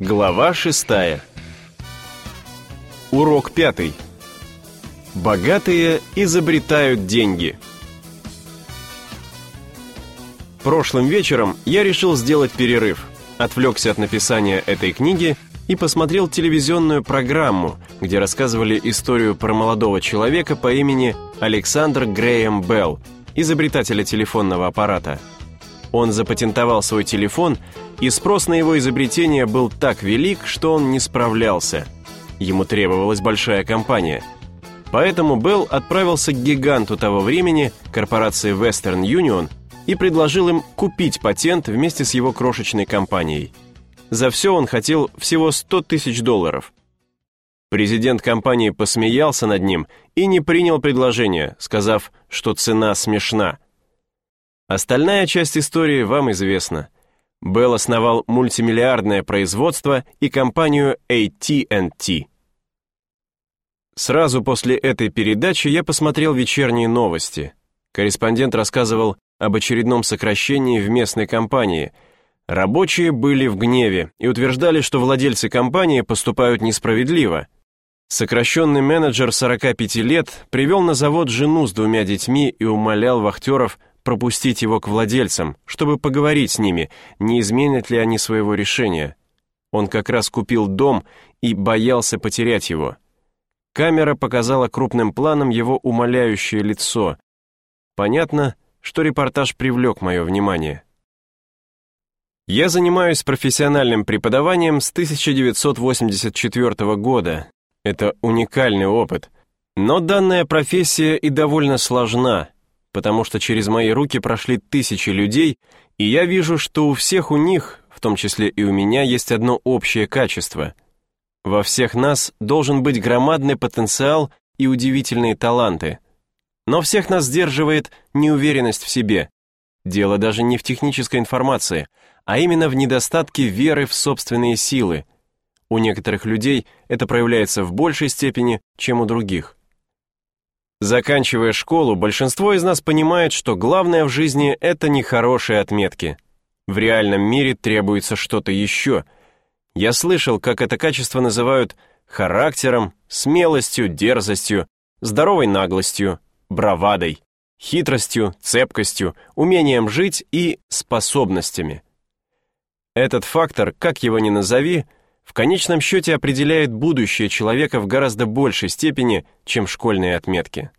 Глава шестая. Урок пятый. Богатые изобретают деньги. Прошлым вечером я решил сделать перерыв, отвлекся от написания этой книги и посмотрел телевизионную программу, где рассказывали историю про молодого человека по имени Александр Грэем Белл, изобретателя телефонного аппарата. Он запатентовал свой телефон, и спрос на его изобретение был так велик, что он не справлялся. Ему требовалась большая компания. Поэтому Белл отправился к гиганту того времени, корпорации Western Union, и предложил им купить патент вместе с его крошечной компанией. За все он хотел всего 100 тысяч долларов. Президент компании посмеялся над ним и не принял предложение, сказав, что цена смешна – Остальная часть истории вам известна. Белл основал мультимиллиардное производство и компанию AT&T. Сразу после этой передачи я посмотрел вечерние новости. Корреспондент рассказывал об очередном сокращении в местной компании. Рабочие были в гневе и утверждали, что владельцы компании поступают несправедливо. Сокращенный менеджер 45 лет привел на завод жену с двумя детьми и умолял вахтеров пропустить его к владельцам, чтобы поговорить с ними, не изменят ли они своего решения. Он как раз купил дом и боялся потерять его. Камера показала крупным планом его умоляющее лицо. Понятно, что репортаж привлек мое внимание. Я занимаюсь профессиональным преподаванием с 1984 года. Это уникальный опыт. Но данная профессия и довольно сложна потому что через мои руки прошли тысячи людей, и я вижу, что у всех у них, в том числе и у меня, есть одно общее качество. Во всех нас должен быть громадный потенциал и удивительные таланты. Но всех нас сдерживает неуверенность в себе. Дело даже не в технической информации, а именно в недостатке веры в собственные силы. У некоторых людей это проявляется в большей степени, чем у других. Заканчивая школу, большинство из нас понимает, что главное в жизни — это не хорошие отметки. В реальном мире требуется что-то еще. Я слышал, как это качество называют характером, смелостью, дерзостью, здоровой наглостью, бравадой, хитростью, цепкостью, умением жить и способностями. Этот фактор, как его ни назови, в конечном счете определяет будущее человека в гораздо большей степени, чем школьные отметки.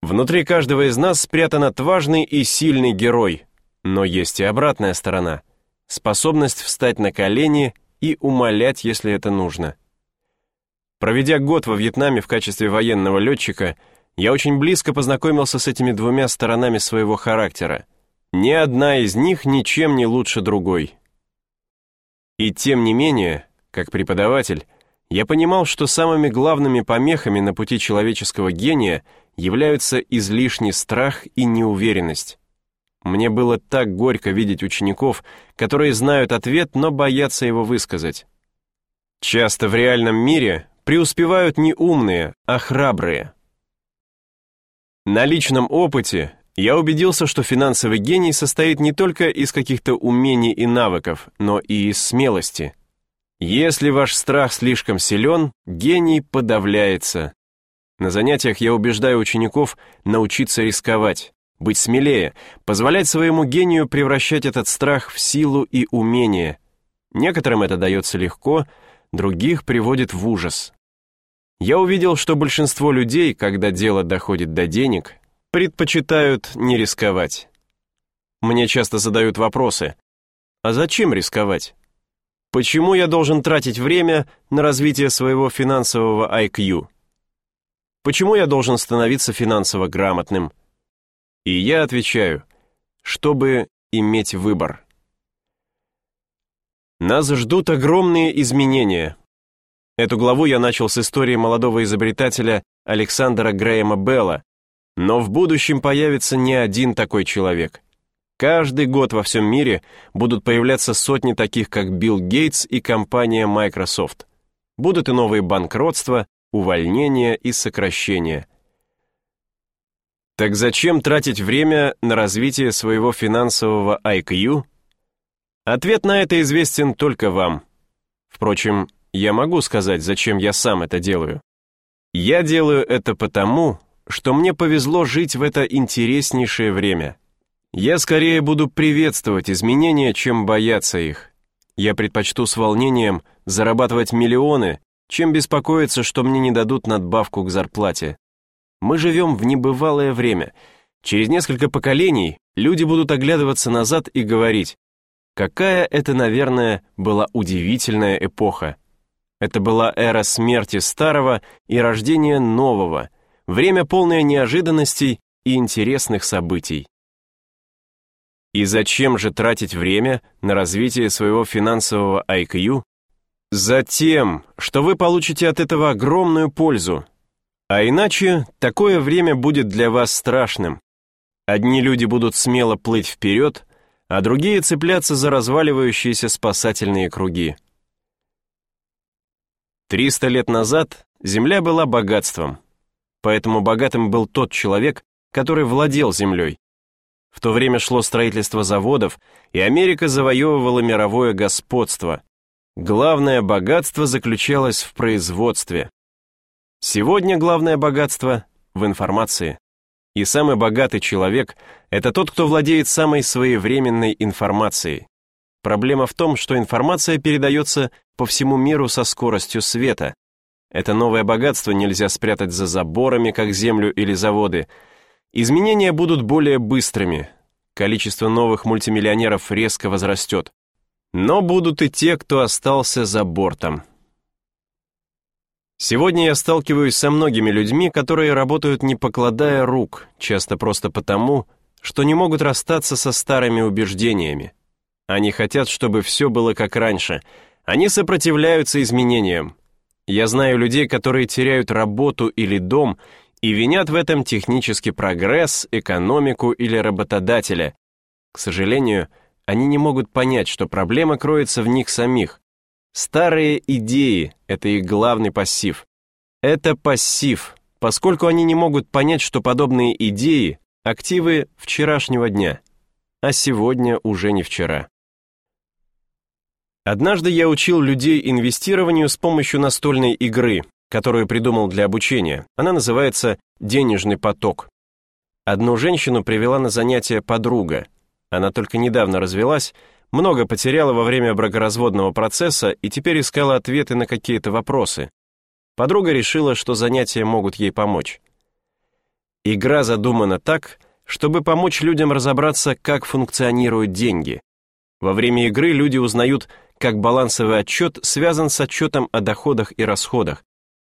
Внутри каждого из нас спрятан отважный и сильный герой, но есть и обратная сторона — способность встать на колени и умолять, если это нужно. Проведя год во Вьетнаме в качестве военного летчика, я очень близко познакомился с этими двумя сторонами своего характера. Ни одна из них ничем не лучше другой. И тем не менее, как преподаватель, я понимал, что самыми главными помехами на пути человеческого гения являются излишний страх и неуверенность. Мне было так горько видеть учеников, которые знают ответ, но боятся его высказать. Часто в реальном мире преуспевают не умные, а храбрые. На личном опыте я убедился, что финансовый гений состоит не только из каких-то умений и навыков, но и из смелости. Если ваш страх слишком силен, гений подавляется. На занятиях я убеждаю учеников научиться рисковать, быть смелее, позволять своему гению превращать этот страх в силу и умение. Некоторым это дается легко, других приводит в ужас. Я увидел, что большинство людей, когда дело доходит до денег, предпочитают не рисковать. Мне часто задают вопросы, а зачем рисковать? Почему я должен тратить время на развитие своего финансового IQ? Почему я должен становиться финансово грамотным? И я отвечаю, чтобы иметь выбор. Нас ждут огромные изменения. Эту главу я начал с истории молодого изобретателя Александра Грэема Белла, но в будущем появится не один такой человек. Каждый год во всем мире будут появляться сотни таких, как Билл Гейтс и компания Microsoft. Будут и новые банкротства, увольнения и сокращения. Так зачем тратить время на развитие своего финансового IQ? Ответ на это известен только вам. Впрочем, я могу сказать, зачем я сам это делаю. Я делаю это потому, что мне повезло жить в это интереснейшее время. Я скорее буду приветствовать изменения, чем бояться их. Я предпочту с волнением зарабатывать миллионы, чем беспокоиться, что мне не дадут надбавку к зарплате. Мы живем в небывалое время. Через несколько поколений люди будут оглядываться назад и говорить, какая это, наверное, была удивительная эпоха. Это была эра смерти старого и рождения нового, время полное неожиданностей и интересных событий. И зачем же тратить время на развитие своего финансового IQ? Затем, что вы получите от этого огромную пользу. А иначе такое время будет для вас страшным. Одни люди будут смело плыть вперед, а другие цепляться за разваливающиеся спасательные круги. Триста лет назад земля была богатством, поэтому богатым был тот человек, который владел землей. В то время шло строительство заводов, и Америка завоевывала мировое господство. Главное богатство заключалось в производстве. Сегодня главное богатство в информации. И самый богатый человек – это тот, кто владеет самой своевременной информацией. Проблема в том, что информация передается по всему миру со скоростью света. Это новое богатство нельзя спрятать за заборами, как землю или заводы. Изменения будут более быстрыми. Количество новых мультимиллионеров резко возрастет. Но будут и те, кто остался за бортом. Сегодня я сталкиваюсь со многими людьми, которые работают не покладая рук, часто просто потому, что не могут расстаться со старыми убеждениями. Они хотят, чтобы все было как раньше. Они сопротивляются изменениям. Я знаю людей, которые теряют работу или дом и винят в этом технический прогресс, экономику или работодателя. К сожалению, они не могут понять, что проблема кроется в них самих. Старые идеи — это их главный пассив. Это пассив, поскольку они не могут понять, что подобные идеи — активы вчерашнего дня, а сегодня уже не вчера. Однажды я учил людей инвестированию с помощью настольной игры, которую придумал для обучения. Она называется «Денежный поток». Одну женщину привела на занятие подруга. Она только недавно развелась, много потеряла во время бракоразводного процесса и теперь искала ответы на какие-то вопросы. Подруга решила, что занятия могут ей помочь. Игра задумана так, чтобы помочь людям разобраться, как функционируют деньги. Во время игры люди узнают, как балансовый отчет связан с отчетом о доходах и расходах.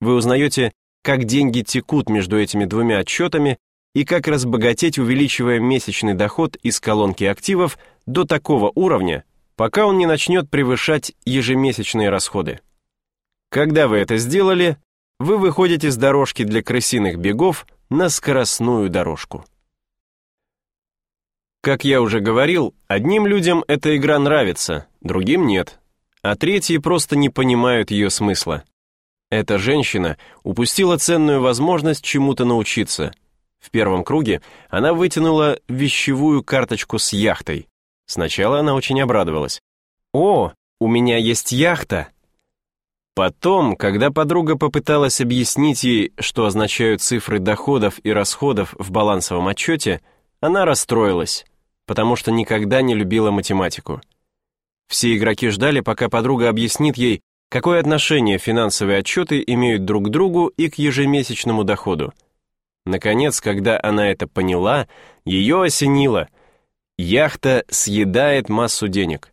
Вы узнаете, как деньги текут между этими двумя отчетами и как разбогатеть, увеличивая месячный доход из колонки активов до такого уровня, пока он не начнет превышать ежемесячные расходы. Когда вы это сделали, вы выходите с дорожки для крысиных бегов на скоростную дорожку. Как я уже говорил, одним людям эта игра нравится, другим нет, а третьи просто не понимают ее смысла. Эта женщина упустила ценную возможность чему-то научиться. В первом круге она вытянула вещевую карточку с яхтой. Сначала она очень обрадовалась. «О, у меня есть яхта!» Потом, когда подруга попыталась объяснить ей, что означают цифры доходов и расходов в балансовом отчете, она расстроилась потому что никогда не любила математику. Все игроки ждали, пока подруга объяснит ей, какое отношение финансовые отчеты имеют друг к другу и к ежемесячному доходу. Наконец, когда она это поняла, ее осенило. Яхта съедает массу денег.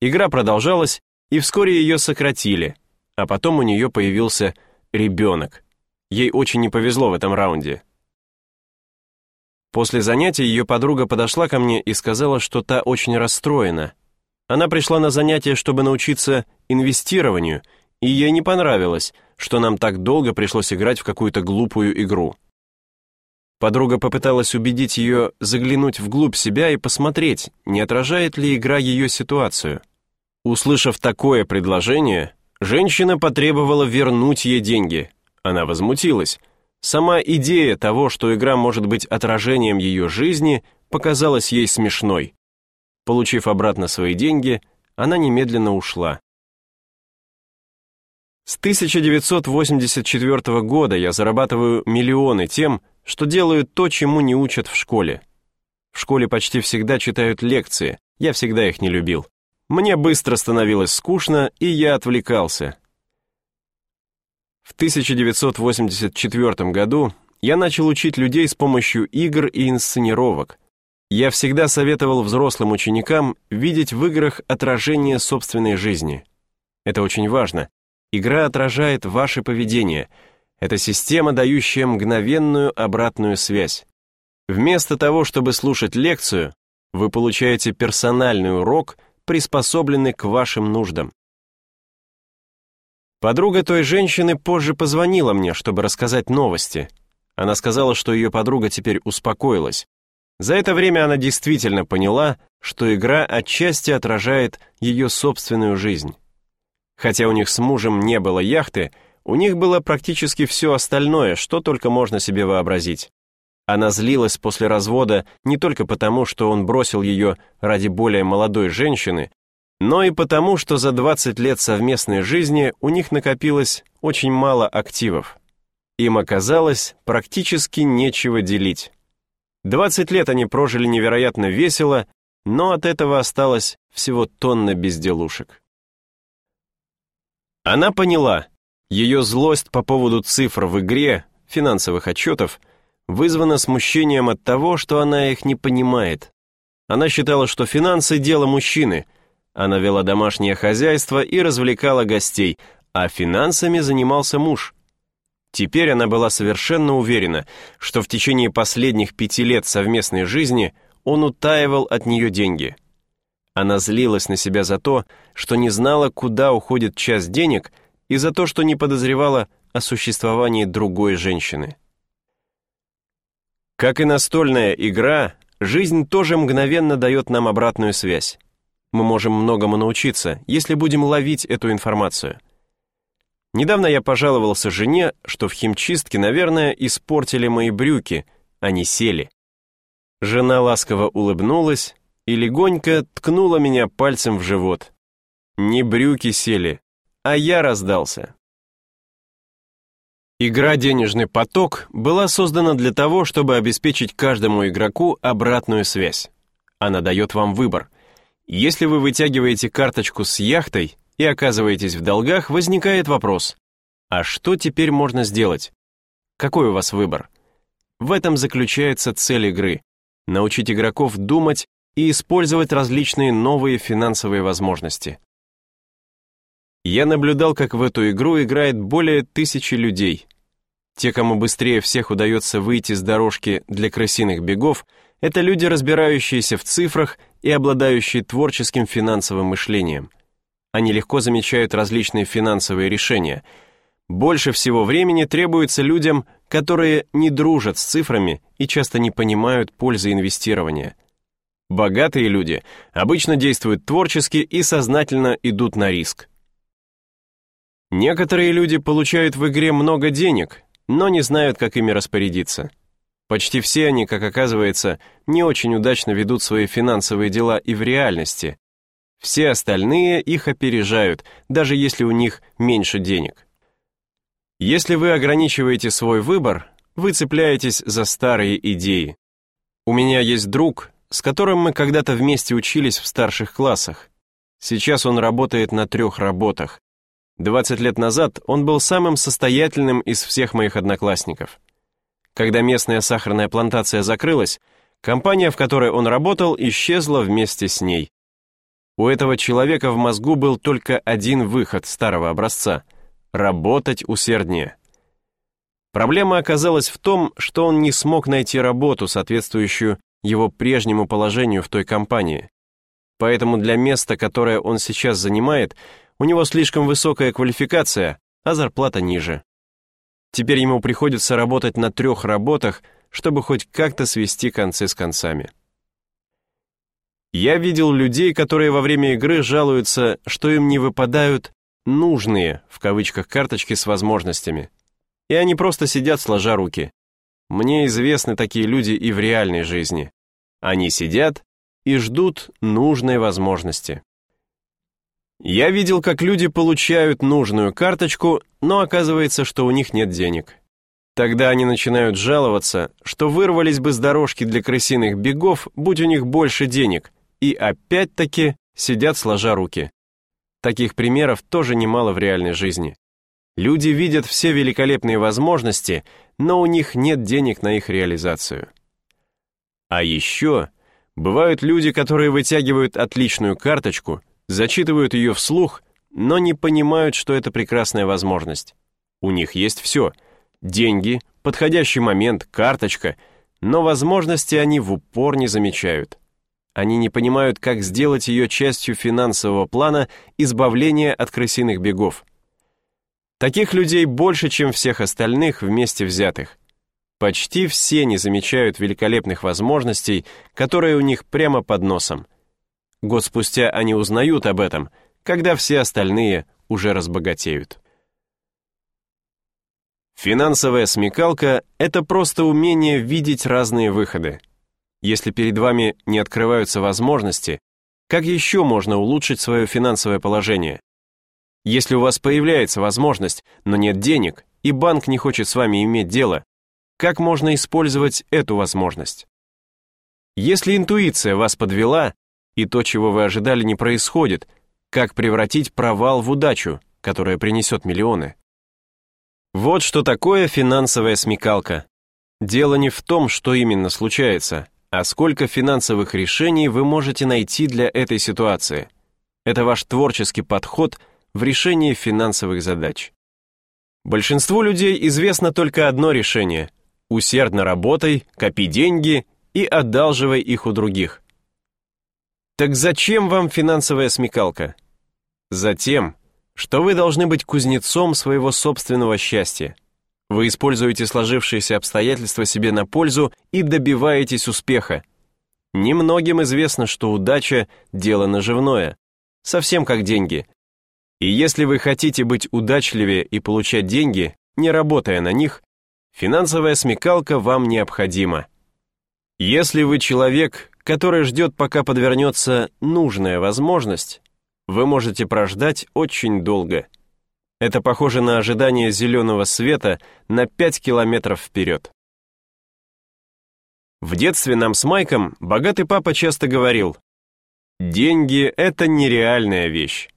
Игра продолжалась, и вскоре ее сократили, а потом у нее появился ребенок. Ей очень не повезло в этом раунде. После занятия ее подруга подошла ко мне и сказала, что та очень расстроена. Она пришла на занятие, чтобы научиться инвестированию, и ей не понравилось, что нам так долго пришлось играть в какую-то глупую игру. Подруга попыталась убедить ее заглянуть вглубь себя и посмотреть, не отражает ли игра ее ситуацию. Услышав такое предложение, женщина потребовала вернуть ей деньги. Она возмутилась – Сама идея того, что игра может быть отражением ее жизни, показалась ей смешной. Получив обратно свои деньги, она немедленно ушла. С 1984 года я зарабатываю миллионы тем, что делаю то, чему не учат в школе. В школе почти всегда читают лекции, я всегда их не любил. Мне быстро становилось скучно, и я отвлекался. В 1984 году я начал учить людей с помощью игр и инсценировок. Я всегда советовал взрослым ученикам видеть в играх отражение собственной жизни. Это очень важно. Игра отражает ваше поведение. Это система, дающая мгновенную обратную связь. Вместо того, чтобы слушать лекцию, вы получаете персональный урок, приспособленный к вашим нуждам. Подруга той женщины позже позвонила мне, чтобы рассказать новости — она сказала, что ее подруга теперь успокоилась. За это время она действительно поняла, что игра отчасти отражает ее собственную жизнь. Хотя у них с мужем не было яхты, у них было практически все остальное, что только можно себе вообразить. Она злилась после развода не только потому, что он бросил ее ради более молодой женщины, но и потому, что за 20 лет совместной жизни у них накопилось очень мало активов. Им оказалось практически нечего делить. 20 лет они прожили невероятно весело, но от этого осталось всего тонна безделушек. Она поняла, ее злость по поводу цифр в игре, финансовых отчетов, вызвана смущением от того, что она их не понимает. Она считала, что финансы — дело мужчины. Она вела домашнее хозяйство и развлекала гостей, а финансами занимался муж. Теперь она была совершенно уверена, что в течение последних пяти лет совместной жизни он утаивал от нее деньги. Она злилась на себя за то, что не знала, куда уходит часть денег, и за то, что не подозревала о существовании другой женщины. Как и настольная игра, жизнь тоже мгновенно дает нам обратную связь. Мы можем многому научиться, если будем ловить эту информацию. Недавно я пожаловался жене, что в химчистке, наверное, испортили мои брюки, а не сели. Жена ласково улыбнулась и легонько ткнула меня пальцем в живот. Не брюки сели, а я раздался. Игра «Денежный поток» была создана для того, чтобы обеспечить каждому игроку обратную связь. Она дает вам выбор. Если вы вытягиваете карточку с яхтой, и оказываетесь в долгах, возникает вопрос, а что теперь можно сделать? Какой у вас выбор? В этом заключается цель игры — научить игроков думать и использовать различные новые финансовые возможности. Я наблюдал, как в эту игру играет более тысячи людей. Те, кому быстрее всех удается выйти с дорожки для крысиных бегов, это люди, разбирающиеся в цифрах и обладающие творческим финансовым мышлением — они легко замечают различные финансовые решения. Больше всего времени требуется людям, которые не дружат с цифрами и часто не понимают пользы инвестирования. Богатые люди обычно действуют творчески и сознательно идут на риск. Некоторые люди получают в игре много денег, но не знают, как ими распорядиться. Почти все они, как оказывается, не очень удачно ведут свои финансовые дела и в реальности, все остальные их опережают, даже если у них меньше денег. Если вы ограничиваете свой выбор, вы цепляетесь за старые идеи. У меня есть друг, с которым мы когда-то вместе учились в старших классах. Сейчас он работает на трех работах. 20 лет назад он был самым состоятельным из всех моих одноклассников. Когда местная сахарная плантация закрылась, компания, в которой он работал, исчезла вместе с ней. У этого человека в мозгу был только один выход старого образца — работать усерднее. Проблема оказалась в том, что он не смог найти работу, соответствующую его прежнему положению в той компании. Поэтому для места, которое он сейчас занимает, у него слишком высокая квалификация, а зарплата ниже. Теперь ему приходится работать на трех работах, чтобы хоть как-то свести концы с концами. Я видел людей, которые во время игры жалуются, что им не выпадают «нужные» в кавычках карточки с возможностями. И они просто сидят сложа руки. Мне известны такие люди и в реальной жизни. Они сидят и ждут нужной возможности. Я видел, как люди получают нужную карточку, но оказывается, что у них нет денег. Тогда они начинают жаловаться, что вырвались бы с дорожки для крысиных бегов, будь у них больше денег, и опять-таки сидят сложа руки. Таких примеров тоже немало в реальной жизни. Люди видят все великолепные возможности, но у них нет денег на их реализацию. А еще бывают люди, которые вытягивают отличную карточку, зачитывают ее вслух, но не понимают, что это прекрасная возможность. У них есть все — деньги, подходящий момент, карточка, но возможности они в упор не замечают. Они не понимают, как сделать ее частью финансового плана избавления от крысиных бегов. Таких людей больше, чем всех остальных вместе взятых. Почти все не замечают великолепных возможностей, которые у них прямо под носом. Год спустя они узнают об этом, когда все остальные уже разбогатеют. Финансовая смекалка — это просто умение видеть разные выходы. Если перед вами не открываются возможности, как еще можно улучшить свое финансовое положение? Если у вас появляется возможность, но нет денег, и банк не хочет с вами иметь дело, как можно использовать эту возможность? Если интуиция вас подвела, и то, чего вы ожидали, не происходит, как превратить провал в удачу, которая принесет миллионы? Вот что такое финансовая смекалка. Дело не в том, что именно случается, а сколько финансовых решений вы можете найти для этой ситуации. Это ваш творческий подход в решении финансовых задач. Большинству людей известно только одно решение – усердно работай, копи деньги и одалживай их у других. Так зачем вам финансовая смекалка? Затем, что вы должны быть кузнецом своего собственного счастья. Вы используете сложившиеся обстоятельства себе на пользу и добиваетесь успеха. Немногим известно, что удача – дело наживное, совсем как деньги. И если вы хотите быть удачливее и получать деньги, не работая на них, Финансовая смекалка вам необходима. Если вы человек, который ждет, пока подвернется нужная возможность, вы можете прождать очень долго. Это похоже на ожидание зеленого света на 5 километров вперед. В детстве нам с Майком богатый папа часто говорил, «Деньги — это нереальная вещь».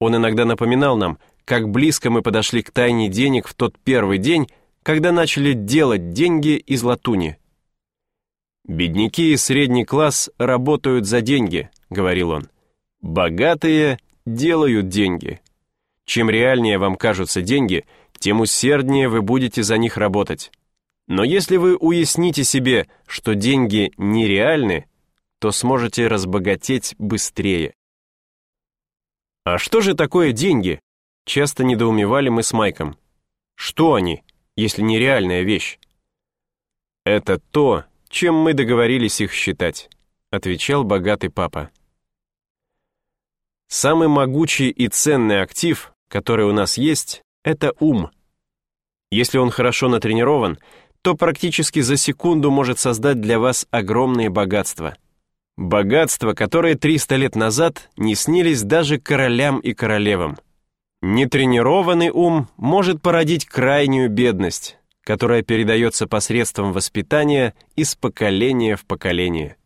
Он иногда напоминал нам, как близко мы подошли к тайне денег в тот первый день, когда начали делать деньги из латуни. «Бедняки и средний класс работают за деньги», — говорил он. «Богатые делают деньги. Чем реальнее вам кажутся деньги, тем усерднее вы будете за них работать. Но если вы уясните себе, что деньги нереальны, то сможете разбогатеть быстрее. А что же такое деньги? Часто недоумевали мы с Майком. Что они? если не реальная вещь? Это то, чем мы договорились их считать, отвечал богатый папа. Самый могучий и ценный актив, который у нас есть, это ум. Если он хорошо натренирован, то практически за секунду может создать для вас огромные богатства. Богатства, которые 300 лет назад не снились даже королям и королевам. Нетренированный ум может породить крайнюю бедность, которая передается посредством воспитания из поколения в поколение.